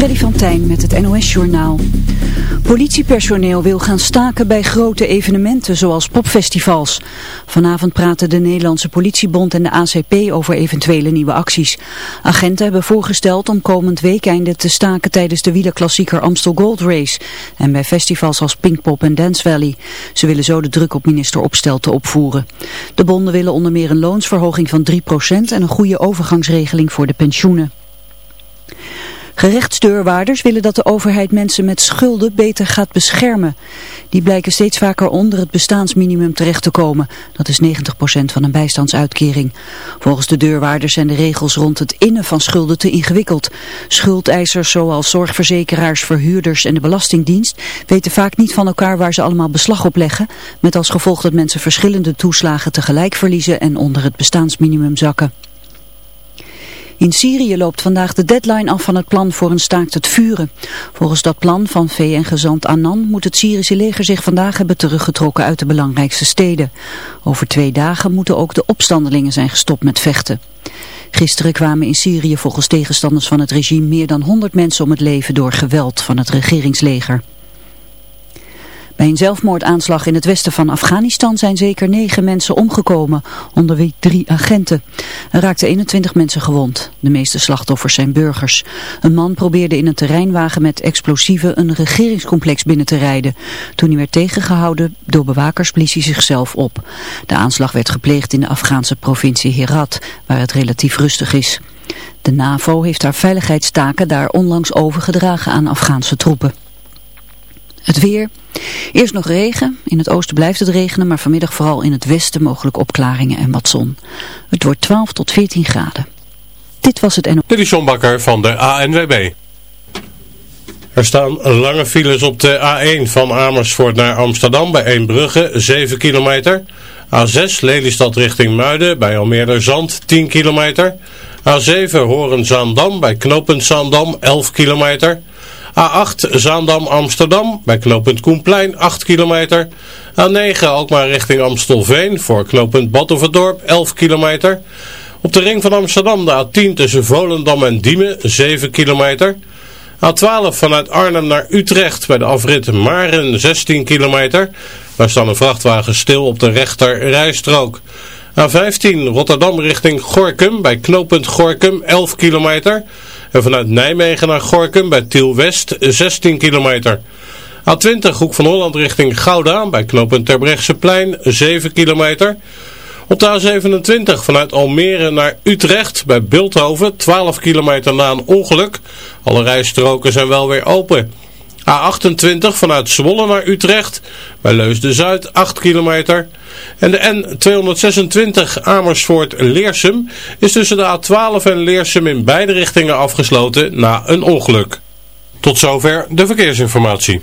Freddy van Tijn met het NOS-journaal. Politiepersoneel wil gaan staken bij grote evenementen zoals popfestivals. Vanavond praten de Nederlandse politiebond en de ACP over eventuele nieuwe acties. Agenten hebben voorgesteld om komend weekende te staken tijdens de wielerklassieker Amstel Gold Race. En bij festivals als Pinkpop en Dance Valley. Ze willen zo de druk op minister Opstelten opvoeren. De bonden willen onder meer een loonsverhoging van 3% en een goede overgangsregeling voor de pensioenen. Gerechtsdeurwaarders willen dat de overheid mensen met schulden beter gaat beschermen. Die blijken steeds vaker onder het bestaansminimum terecht te komen. Dat is 90% van een bijstandsuitkering. Volgens de deurwaarders zijn de regels rond het innen van schulden te ingewikkeld. Schuldeisers zoals zorgverzekeraars, verhuurders en de Belastingdienst weten vaak niet van elkaar waar ze allemaal beslag op leggen. Met als gevolg dat mensen verschillende toeslagen tegelijk verliezen en onder het bestaansminimum zakken. In Syrië loopt vandaag de deadline af van het plan voor een staakt het vuren. Volgens dat plan van VN-gezant Annan moet het Syrische leger zich vandaag hebben teruggetrokken uit de belangrijkste steden. Over twee dagen moeten ook de opstandelingen zijn gestopt met vechten. Gisteren kwamen in Syrië volgens tegenstanders van het regime meer dan 100 mensen om het leven door geweld van het regeringsleger. Bij een zelfmoordaanslag in het westen van Afghanistan zijn zeker negen mensen omgekomen, onder wie drie agenten. Er raakten 21 mensen gewond. De meeste slachtoffers zijn burgers. Een man probeerde in een terreinwagen met explosieven een regeringscomplex binnen te rijden. Toen hij werd tegengehouden door bewakers blies hij zichzelf op. De aanslag werd gepleegd in de Afghaanse provincie Herat, waar het relatief rustig is. De NAVO heeft haar veiligheidstaken daar onlangs overgedragen aan Afghaanse troepen. Het weer. Eerst nog regen. In het oosten blijft het regenen, maar vanmiddag vooral in het westen mogelijk opklaringen en wat zon. Het wordt 12 tot 14 graden. Dit was het NO. Dit is van de ANWB. Er staan lange files op de A1 van Amersfoort naar Amsterdam bij Eembrugge, 7 kilometer. A6 Lelystad richting Muiden bij Almere Zand, 10 kilometer. A7 Horen-Zaandam bij Knopend Zaandam, 11 kilometer. A8 Zaandam-Amsterdam bij knooppunt Koenplein 8 kilometer. A9 Alkmaar richting Amstelveen voor knooppunt Battenverdorp 11 kilometer. Op de ring van Amsterdam de A10 tussen Volendam en Diemen 7 kilometer. A12 vanuit Arnhem naar Utrecht bij de afrit Maren 16 kilometer. Daar staan een vrachtwagen stil op de rechter rijstrook. A15 Rotterdam richting Gorkum bij knooppunt Gorkum 11 kilometer. En vanuit Nijmegen naar Gorkum bij Tiel West 16 kilometer. A20 Hoek van Holland richting Gouda bij knooppunt plein 7 kilometer. Op de A27 vanuit Almere naar Utrecht bij Bilthoven 12 kilometer na een ongeluk. Alle rijstroken zijn wel weer open. A28 vanuit Zwolle naar Utrecht bij Leusden-Zuid 8 kilometer. En de N226 Amersfoort-Leersum is tussen de A12 en Leersum in beide richtingen afgesloten na een ongeluk. Tot zover de verkeersinformatie.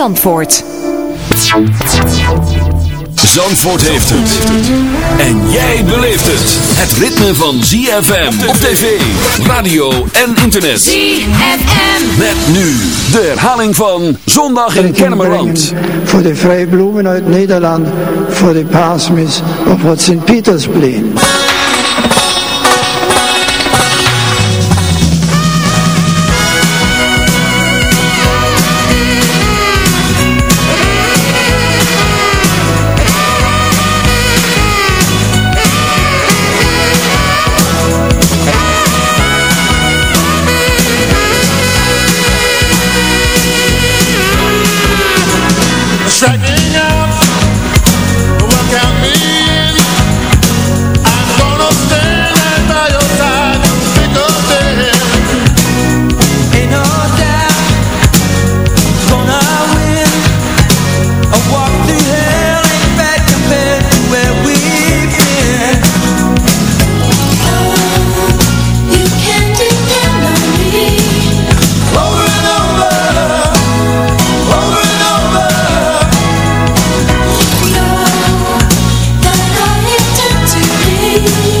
Zandvoort. Zandvoort heeft het. En jij beleeft het. Het ritme van ZFM op tv, radio en internet. ZFM. Met nu de herhaling van Zondag in Kennemerland. Voor de vrije bloemen uit Nederland, voor de paasmis op het Sint-Pietersplein. You.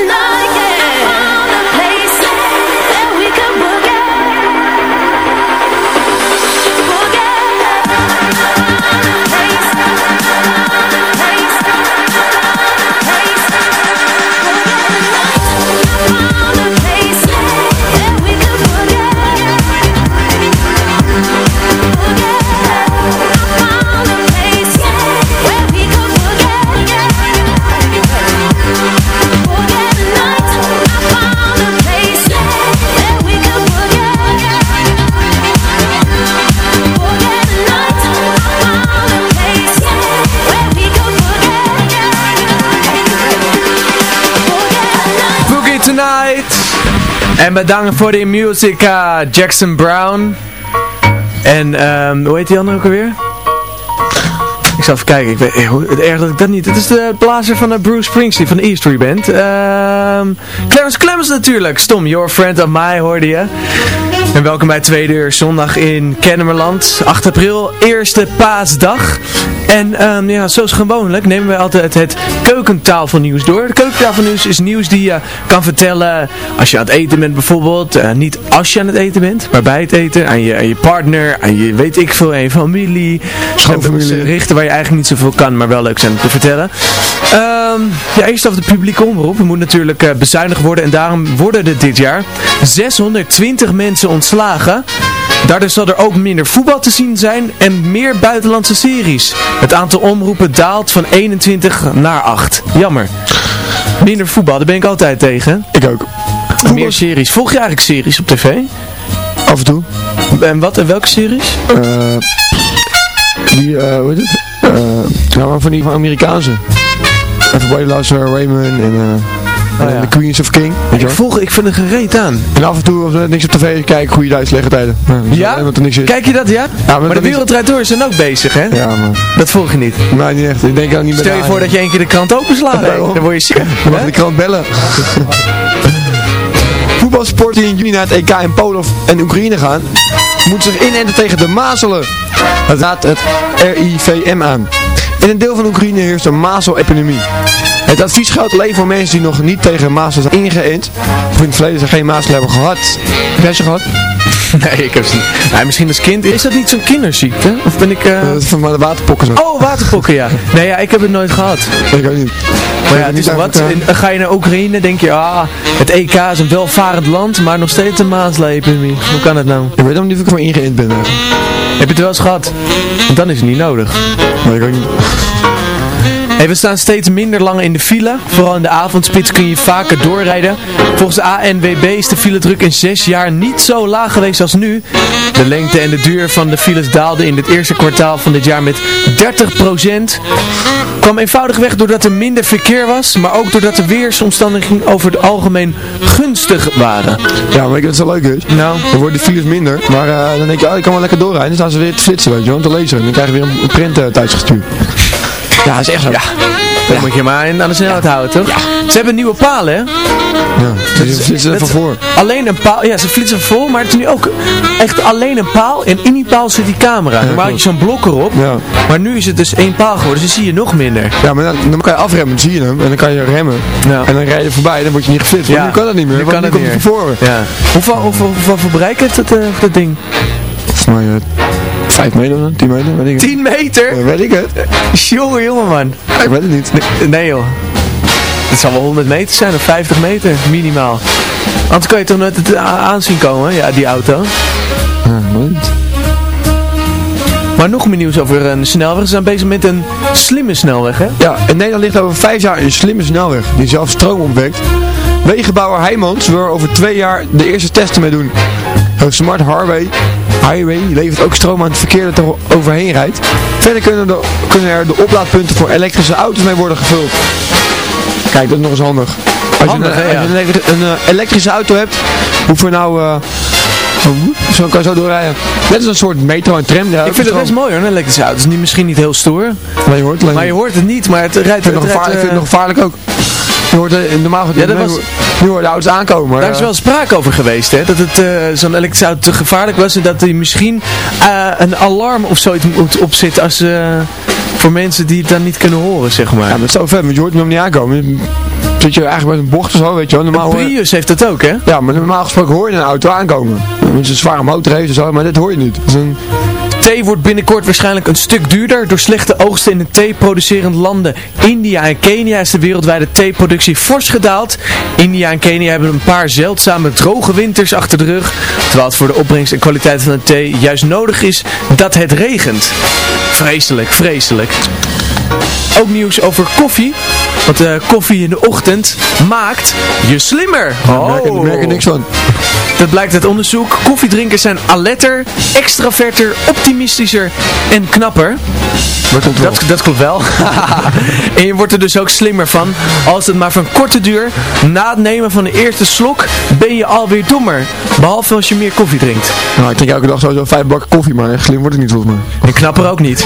En bedankt voor de music uh, Jackson Brown. En um, hoe heet die andere ook alweer? Ik zal even kijken. Ik weet, het erg dat ik dat niet. Het is de blazer van de Bruce Springsteen van de E Street Band. Um, Clarence Clemens natuurlijk. Stom, Your Friend of My hoorde je. En welkom bij Tweede Uur Zondag in Kennemerland. 8 april, eerste paasdag. En um, ja, zoals gewoonlijk nemen wij altijd het keukentafelnieuws door. De keukentafelnieuws is nieuws die je kan vertellen als je aan het eten bent bijvoorbeeld. Uh, niet als je aan het eten bent, maar bij het eten. Aan je, aan je partner, aan je weet ik veel, een familie. Schoonfamilie. Richten waar je eigenlijk niet zoveel kan, maar wel leuk zijn te vertellen. Um, ja, eerst over de publieke omroep. Er moet natuurlijk uh, bezuinigd worden en daarom worden er dit jaar 620 mensen ontslagen. Daardoor zal er ook minder voetbal te zien zijn en meer buitenlandse series. Het aantal omroepen daalt van 21 naar 8. Jammer. Minder voetbal, daar ben ik altijd tegen. Ik ook. Meer series. Volg je eigenlijk series op tv? Af en toe. En wat? En welke series? Uh, die, uh, hoe heet het? Uh, nou, van die van Amerikaanse. Everybody Loves Raymond en... Oh, ja. de Queens of King. Ik volg, ik vind er gereed aan. En af en toe, als we niks op tv kijken, goede Duits tijden. Ja? Kijk je dat, ja? ja maar, de Wereldrijd Door zijn ook bezig, hè? Ja, man. Dat volg je niet? Nee, niet echt. Ik denk ook niet Stel je voor dat je één keer de krant openslaat. Dan word je ziek. Dan mag de krant bellen. Voetbalsport die in juni naar het EK in Polen en Oekraïne gaan, moet zich inenten tegen de mazelen. Dat raadt het RIVM aan. In een deel van Oekraïne heerst een mazelepidemie. Het advies geldt alleen voor mensen die nog niet tegen mazelen zijn ingeënt. Of in het verleden ze geen mazelen hebben gehad. Heb jij ze gehad? Nee, ik heb ze niet. Nee, misschien als kind. Is dat niet zo'n kinderziekte? Of ben ik... Uh... van de waterpokken zo. Oh, waterpokken, ja. Nee, ja, ik heb het nooit gehad. Ik ook niet. Maar ja, het is wat. In, ga je naar Oekraïne, denk je, ah, het EK is een welvarend land, maar nog steeds een maaslepidemie. Hoe kan het nou? Ik weet ook niet of ik ervoor ingeënt ben. Eigenlijk. Heb je het wel eens gehad? Want dan is het niet nodig. Nee, ik ook niet. Hey, we staan steeds minder lang in de file. Vooral in de avondspits kun je vaker doorrijden. Volgens de ANWB is de file druk in zes jaar niet zo laag geweest als nu. De lengte en de duur van de files daalden in het eerste kwartaal van dit jaar met 30%. Kwam eenvoudig weg doordat er minder verkeer was, maar ook doordat de weersomstandigheden over het algemeen gunstig waren. Ja, maar ik het zo leuk is. Nou. Dan worden de files minder, maar uh, dan denk je, oh, ik kan wel lekker doorrijden. Dan staan ze weer te flitsen, weet je wel, te lezen. En dan krijg je weer een print uh, thuis gestuurd. Ja, dat is echt zo. Ja. Dan moet je maar aan de snelheid houden, toch? Ja. Ze hebben nieuwe palen, hè? Ja, ze flitsen van voor. Alleen een paal, ja, ze flitsen van voor, maar het is nu ook echt alleen een paal. En in die paal zit die camera. Normaal had je zo'n blok erop, ja. maar nu is het dus één paal geworden, dus dan zie je nog minder. Ja, maar dan, dan kan je afremmen, dan zie je hem. En dan kan je remmen. Ja. En dan rij je voorbij, dan word je niet geflitst. Ja. Nu kan dat niet meer, nu kan het niet meer. Voor. Ja. Hoeveel, hoeveel, hoeveel verbruik heeft dat, uh, dat ding? Volgens mij... 5 meter, 10 meter, weet ik 10 meter? Ja, weet ik het. Jongen, jongen man. ik weet het niet. Nee, nee joh. Het zal wel 100 meter zijn of 50 meter minimaal. Anders kan je toch nooit het aanzien komen, ja, die auto. Ja. Maar nog meer nieuws over een snelweg. Ze zijn bezig met een slimme snelweg, hè? Ja, in Nederland ligt over vijf jaar een slimme snelweg die zelf stroom opwekt. Wegenbouwer Heijmans wil er over twee jaar de eerste testen mee doen. Een smart highway, highway levert ook stroom aan het verkeer dat er overheen rijdt. Verder kunnen, de, kunnen er de oplaadpunten voor elektrische auto's mee worden gevuld. Kijk, dat is nog eens handig. Als je, een, een, eh, elektrische auto hebt, hoef je nou... Uh, zo kan je zo doorrijden. Net als een soort metro en tram. Ja, ik vind het best mooi hoor, een elektrische auto. Het is niet, misschien niet heel stoer. Maar je hoort, maar je hoort het niet, maar het rijdt... Ik vind het nog, nog gevaarlijk ook. Je hoort, normaal Ja, dat was- nu hoort de auto's aankomen. Daar is wel sprake over geweest, hè? Dat het eh, zo'n elektrische auto te gevaarlijk was en dat hij misschien eh, een alarm of zoiets moet opzetten als, eh, voor mensen die het dan niet kunnen horen, zeg maar. Ja, dat is zo vet, want je hoort hem niet aankomen. Zit je eigenlijk met een bocht of zo, weet je wel. Normaal Prius heeft dat ook, hè? Ja, maar normaal gesproken hoor je een auto aankomen. Je een zware motor heeft en zo, maar dit hoor je niet. Dat is een... Thee wordt binnenkort waarschijnlijk een stuk duurder. Door slechte oogsten in de thee-producerende landen India en Kenia is de wereldwijde theeproductie fors gedaald. India en Kenia hebben een paar zeldzame droge winters achter de rug. Terwijl het voor de opbrengst en kwaliteit van de thee juist nodig is dat het regent. Vreselijk, vreselijk. Ook nieuws over koffie. Want eh, koffie in de ochtend maakt je slimmer. Merk, ik- merk ik niks van. Dat blijkt uit onderzoek. Koffiedrinkers zijn alerter, extraverter, optimistischer en knapper. Dat komt wel. Dat, dat klopt wel. en je wordt er dus ook slimmer van. Als het maar van korte duur, na het nemen van de eerste slok, ben je alweer dommer. Behalve als je meer koffie drinkt. Nou, ik drink elke dag sowieso vijf bakken koffie, maar echt slim wordt het niet volgens mij. En knapper ook niet.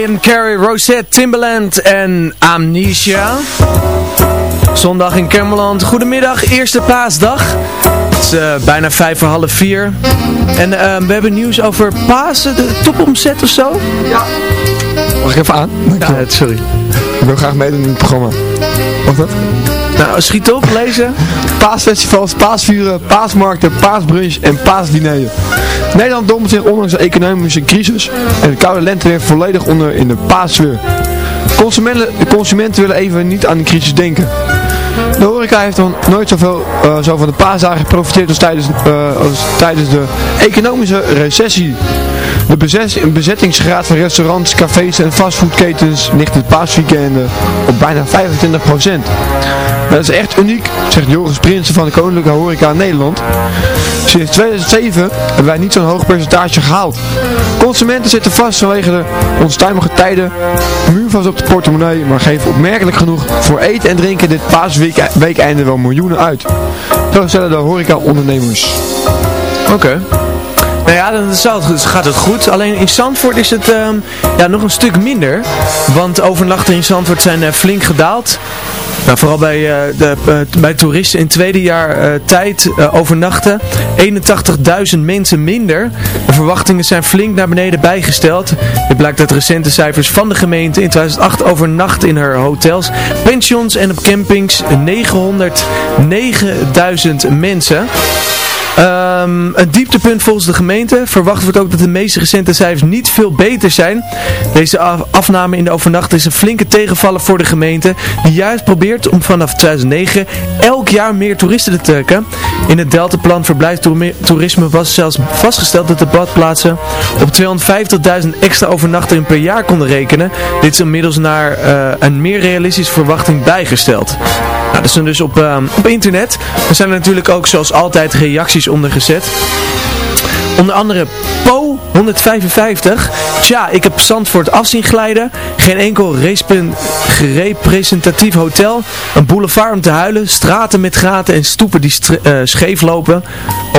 Van Ian Carey, Rosette, Timbaland en Amnesia. Zondag in Camerland. Goedemiddag, eerste paasdag. Het is eh, bijna vijf voor half vier. En eh, we hebben nieuws over Pasen, de topomzet of zo. Ja. Mag ik even aan? Ja, sorry. Ik wil graag meedoen in het programma. Mag dat? Nou, schiet op, lezen. Paasfestivals, paasvuren, paasmarkten, paasbrunch en paasdineren. Nederland dompelt zich ondanks de economische crisis en de koude lente weer volledig onder in de paasfeer. Consumenten, consumenten willen even niet aan de crisis denken. De horeca heeft dan nooit zoveel eh, zo van de paasdagen geprofiteerd als tijdens, eh, als tijdens de economische recessie. De bezet, bezettingsgraad van restaurants, cafés en fastfoodketens ligt het paasweekenden op bijna 25%. Dat is echt uniek, zegt Joris Prinsen van de Koninklijke Horeca Nederland. Sinds 2007 hebben wij niet zo'n hoog percentage gehaald. Consumenten zitten vast vanwege de onstuimige tijden, muurvast op de portemonnee, maar geven opmerkelijk genoeg voor eten en drinken dit paasweekeinde wel miljoenen uit. Zo stellen de horeca-ondernemers. Oké. Nou ja, dan gaat het goed. Alleen in Zandvoort is het ehm, ja, nog een stuk minder. Want overnachten in Zandvoort zijn eh, flink gedaald. Nou, vooral bij, eh, de, eh, bij toeristen in tweede jaar tijd overnachten. 81.000 mensen minder. De verwachtingen zijn flink naar beneden bijgesteld. Dit blijkt uit recente cijfers van de gemeente. In 2008 overnacht in haar hotels, pensions en op campings 909.000 mensen. Ehm, een dieptepunt volgens de gemeente. Verwacht wordt ook dat de meeste recente cijfers niet veel beter zijn. Deze af- afname in de overnacht is een flinke tegenvaller voor de gemeente. Die juist probeert om vanaf 2009 elk jaar meer toeristen te trekken. In het Deltaplan verblijfstoerisme was zelfs vastgesteld dat de badplaatsen op 250.000 extra overnachtingen per jaar konden rekenen. Dit is inmiddels naar eh, een meer realistische verwachting bijgesteld. Nou, dat zijn dus op, ehm, op internet. Er zijn natuurlijk ook zoals altijd reacties onder gezet. Onder andere Po 155. Tja, ik heb Zandvoort af zien glijden. Geen enkel representatief hotel. Een boulevard om te huilen. Straten met gaten en stoepen die eh, scheef lopen.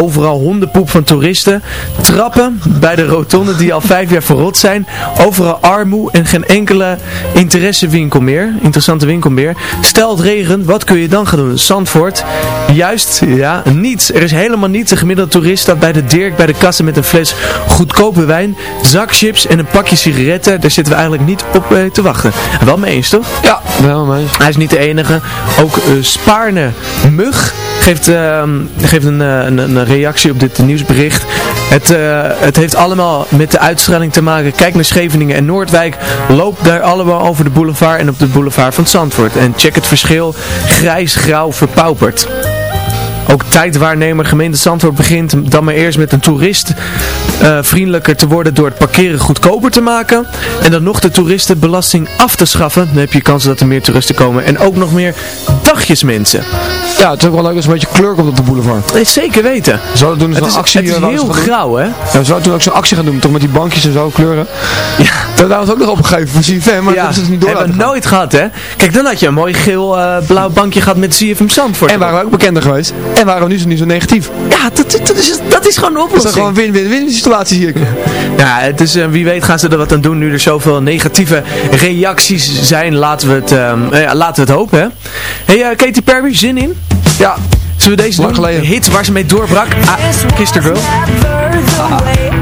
Overal hondenpoep van toeristen. Trappen bij de rotonde die al vijf jaar verrot zijn. Overal armoe en geen enkele interessewinkel meer. Interessante winkel meer. Stel het regent, wat kun je dan gaan doen? Zandvoort. Juist, ja, niets. Er is helemaal niets. Een gemiddelde toerist staat bij de Dirk bij de met een fles goedkope wijn, zakchips en een pakje sigaretten. Daar zitten we eigenlijk niet op eh, te wachten. Wel mee eens, toch? Ja, wel mee eens. Hij is niet de enige. Ook eh, Spaarne Mug geeft, ehm, geeft een, eh, een, een reactie op dit nieuwsbericht. Het, eh, het heeft allemaal met de uitstraling te maken. Kijk naar Scheveningen en Noordwijk. Loop daar allemaal over de boulevard en op de boulevard van Zandvoort. En check het verschil. Grijs-grauw verpauperd. Ook tijdwaarnemer gemeente Zandvoort begint dan maar eerst met een toerist eh, vriendelijker te worden door het parkeren goedkoper te maken. En dan nog de toeristenbelasting af te schaffen. Dan heb je kans dat er meer toeristen komen. En ook nog meer dagjesmensen. Ja, het is ook wel leuk als er een beetje kleur komt op de boulevard. Nee, zeker weten. Zouden we doen Het is, actie het is eh, heel grauw, hè? Ja, we zouden toen ook zo'n actie gaan doen, toch met die bankjes en zo kleuren. Ja. Dat hebben we ook nog opgegeven voor CFM, maar Ja, dat is het niet door hebben we nooit gehad, hè? Kijk, dan had je een mooi geel-blauw bankje gehad met CFM Zandvoort. En waren we ook bekender geweest. En waren we nu zo, niet zo negatief. Ja, dat, dat, is, dat is gewoon een Dat is oplossing. gewoon een win-win-win situatie hier. Ja, het is, eh, wie weet gaan ze er wat aan doen nu er zoveel negatieve reacties zijn. Laten we het, ehm, eh, ja, laten we het hopen, hè. Hey, eh, Katy Perry, zin in? Ja. Zullen we deze Lang doen? geleden. De hit waar ze mee doorbrak. Ah, Kiss the Girl. Never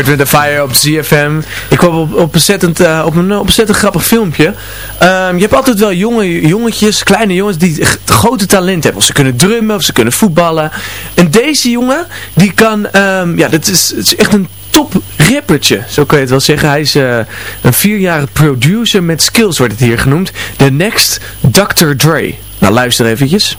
Earth with the Fire op ZFM. Ik kwam op, op, ontzettend, eh, op een ontzettend grappig filmpje. Ehm, je hebt altijd wel jonge jongetjes, kleine jongens die grote talent hebben. Of ze kunnen drummen, of ze kunnen voetballen. En deze jongen, die kan, ehm, ja, dit is, het is echt een top rappertje, zo kan je het wel zeggen. Hij is eh, een vierjarige producer met skills, wordt het hier genoemd. The Next Dr. Dre. Nou, luister eventjes.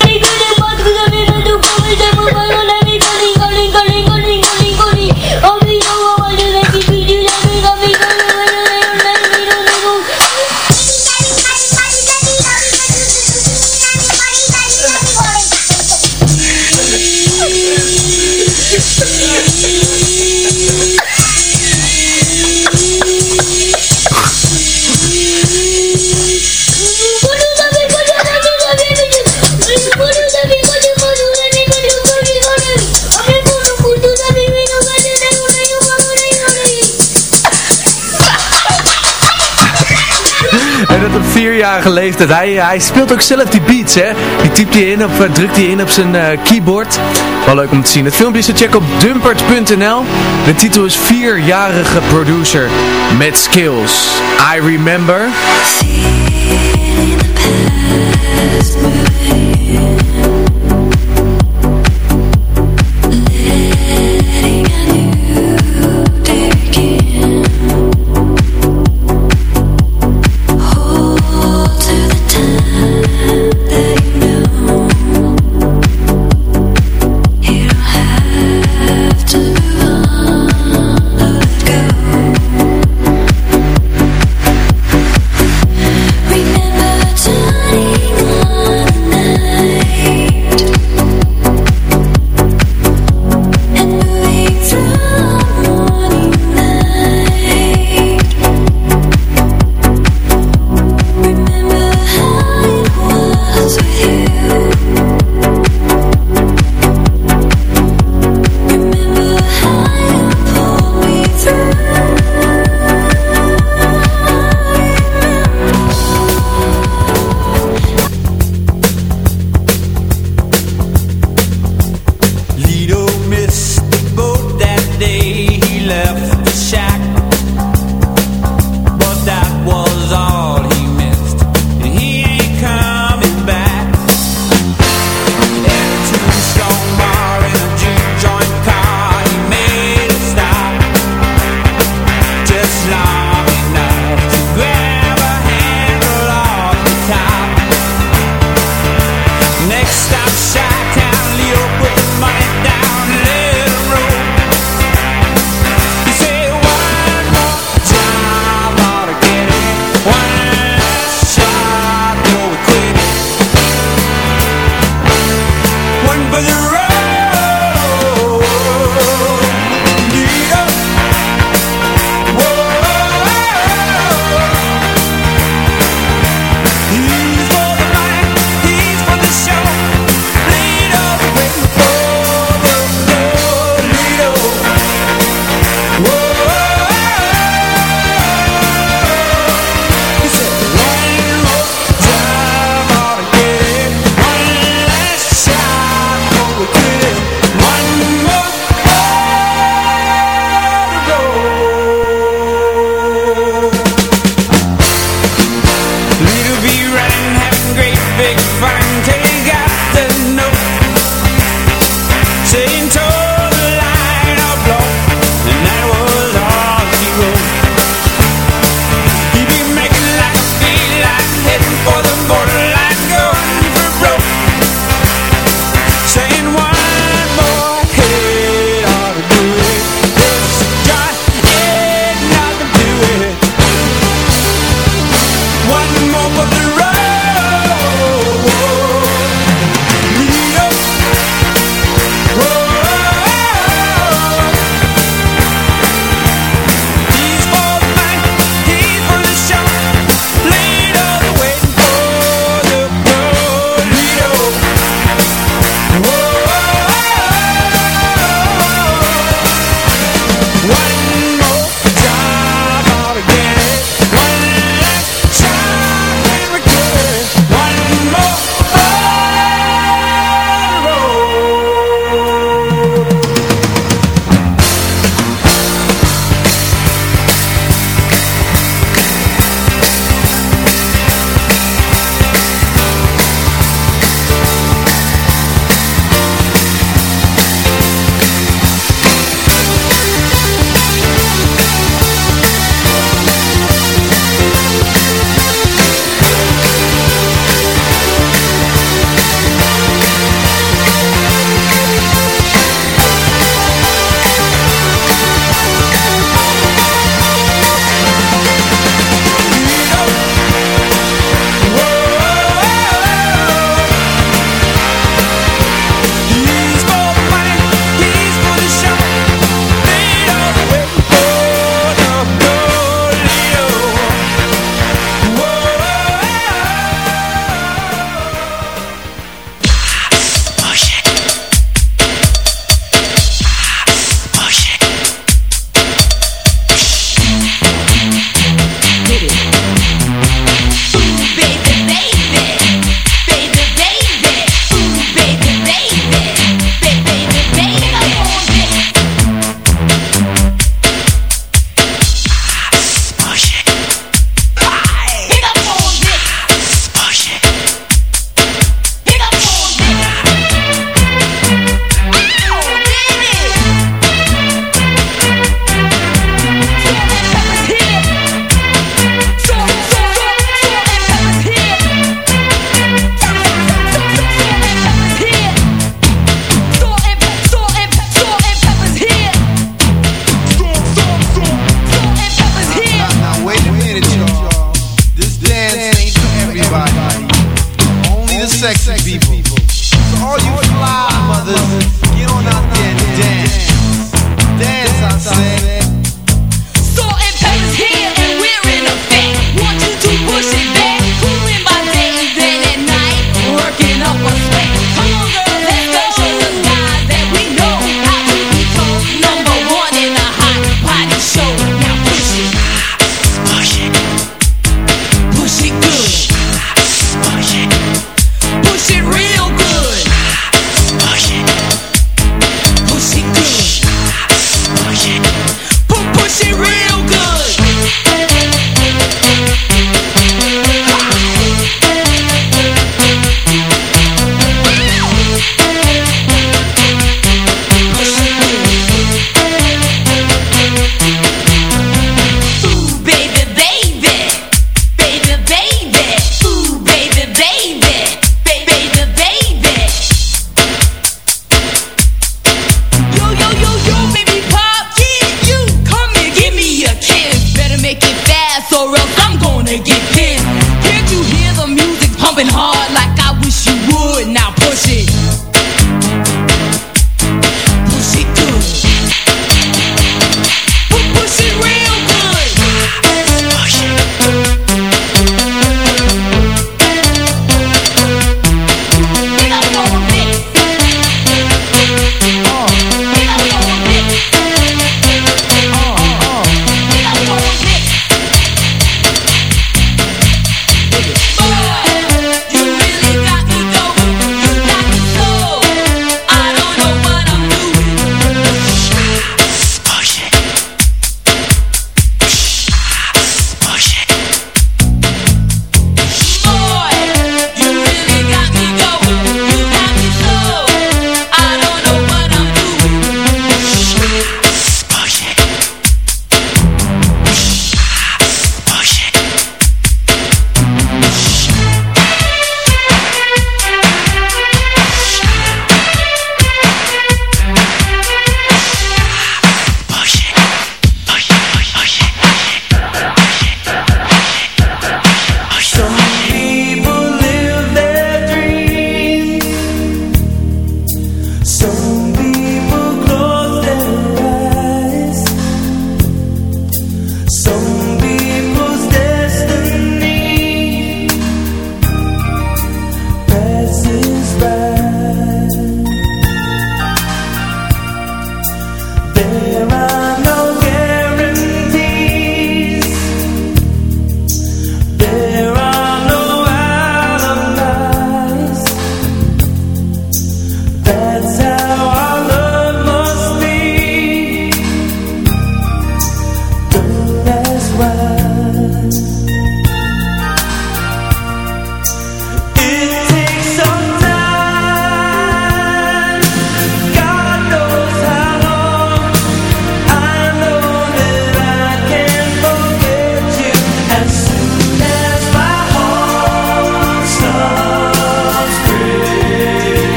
12-jarige. Hij, eh, hij speelt ook zelf die beats, hè. Die typt hij in, of eh, drukt hij in op zijn eh, keyboard. Wel leuk om te zien. Het filmpje is te checken op dumpert.nl. De titel is 4-jarige Producer met Skills. I Remember.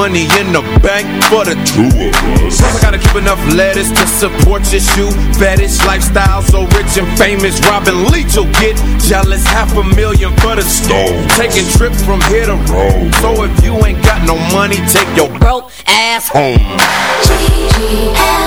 money in the bank for the two of us. I gotta keep enough letters to support your shoe. Fetish lifestyle, so rich and famous. Robin Leach will get jealous. Half a million for the stove. Taking trips from here to Rome. So if you ain't got no money, take your broke ass home. G-G-L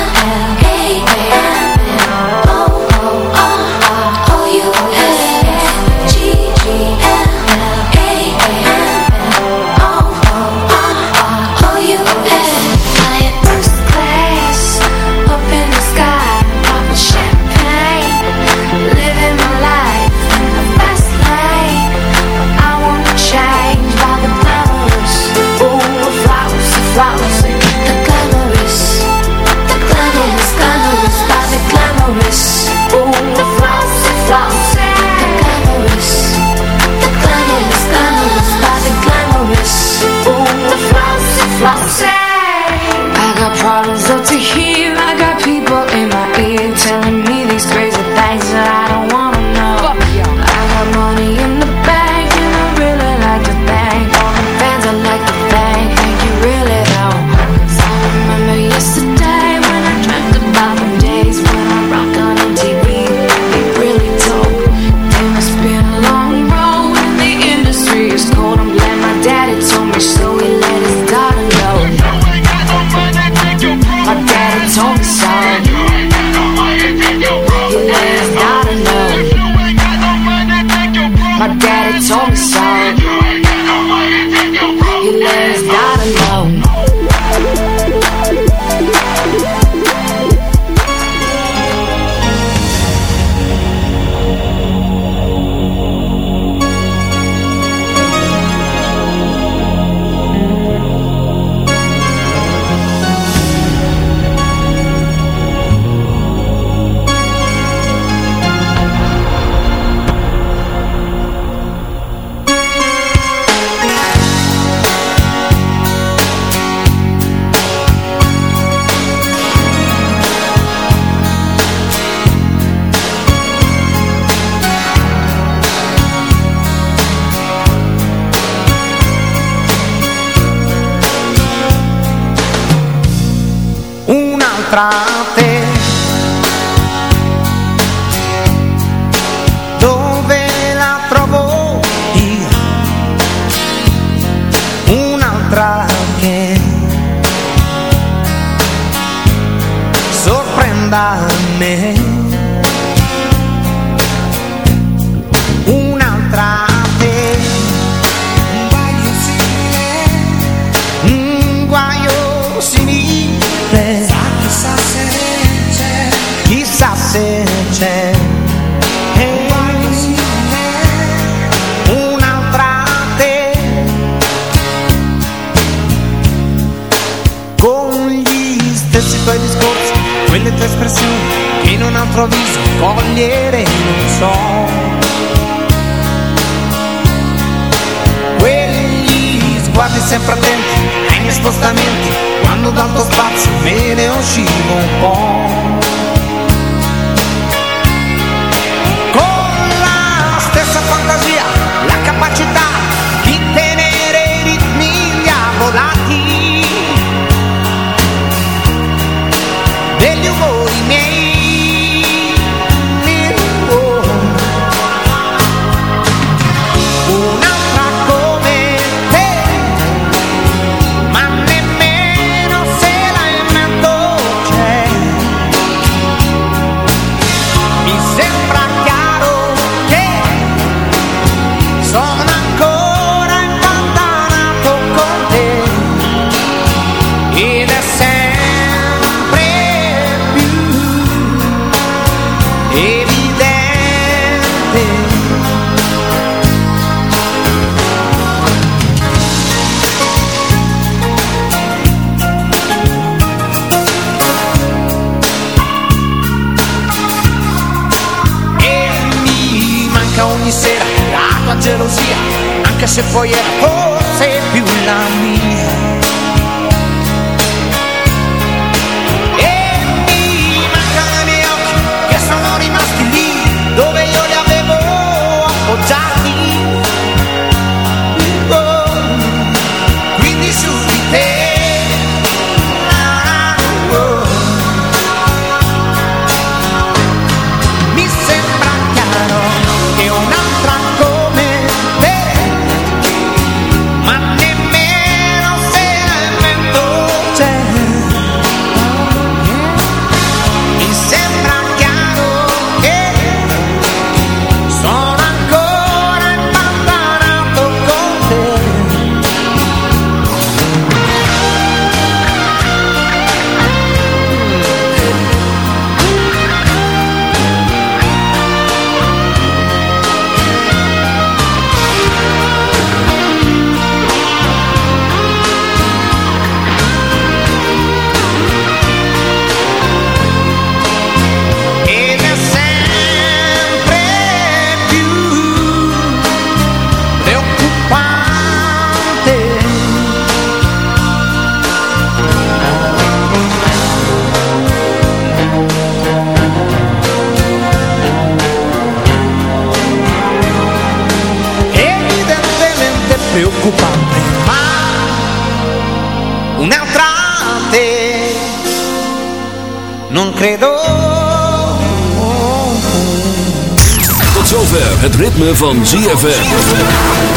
het ritme van ZFM.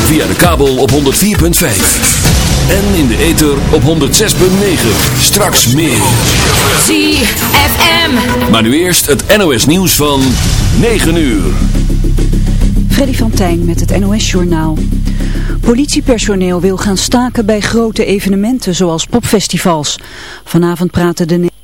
Via de kabel op 104.5. En in de ether op 106.9. Straks meer. ZFM. Maar nu eerst het NOS nieuws van 9 uur. Freddy van Tijn met het NOS-journaal. Politiepersoneel wil gaan staken bij grote evenementen zoals popfestivals. Vanavond praten de...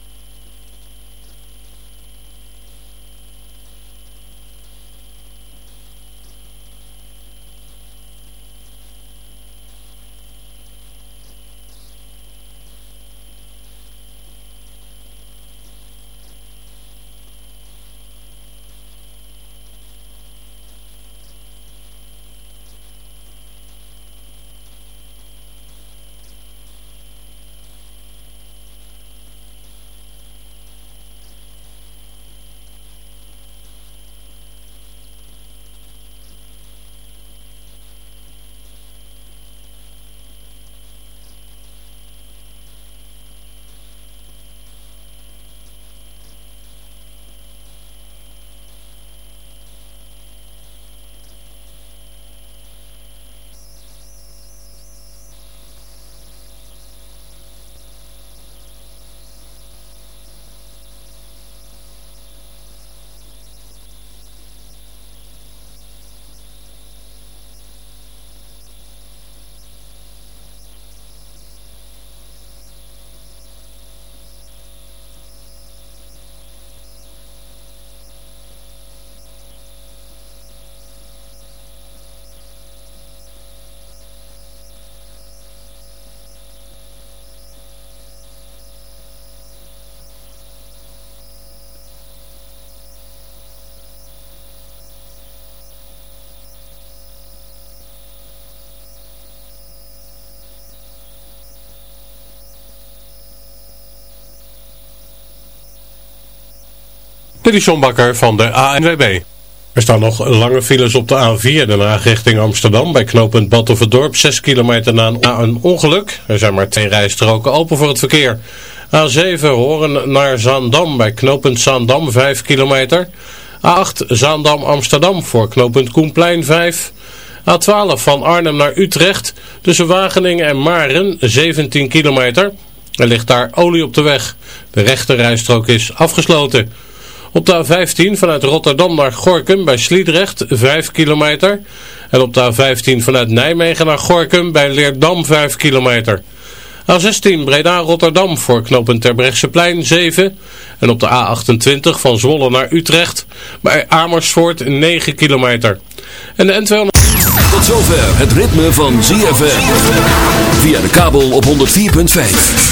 Dit is van de ANWB. Er staan nog lange files op de A4 Den Haag richting Amsterdam bij knooppunt Battenverdorp. 6 kilometer na een, ongeluk. Er zijn maar twee rijstroken open voor het verkeer. A7 Horen naar Zaandam bij knooppunt Zaandam 5 kilometer. A8 Zaandam Amsterdam voor knooppunt Koenplein 5. A12 van Arnhem naar Utrecht tussen Wageningen en Maren 17 kilometer. Er ligt daar olie op de weg. De rechte rijstrook is afgesloten. Op de A15 vanuit Rotterdam naar Gorkum bij Sliedrecht 5 kilometer. En op de A15 vanuit Nijmegen naar Gorkum bij Leerdam 5 kilometer. A16 Breda-Rotterdam voor knooppunt Terbrechtseplein 7. En op de A28 van Zwolle naar Utrecht bij Amersfoort 9 kilometer. En de N200... Tot zover het ritme van ZFM. Via de kabel op 104.5.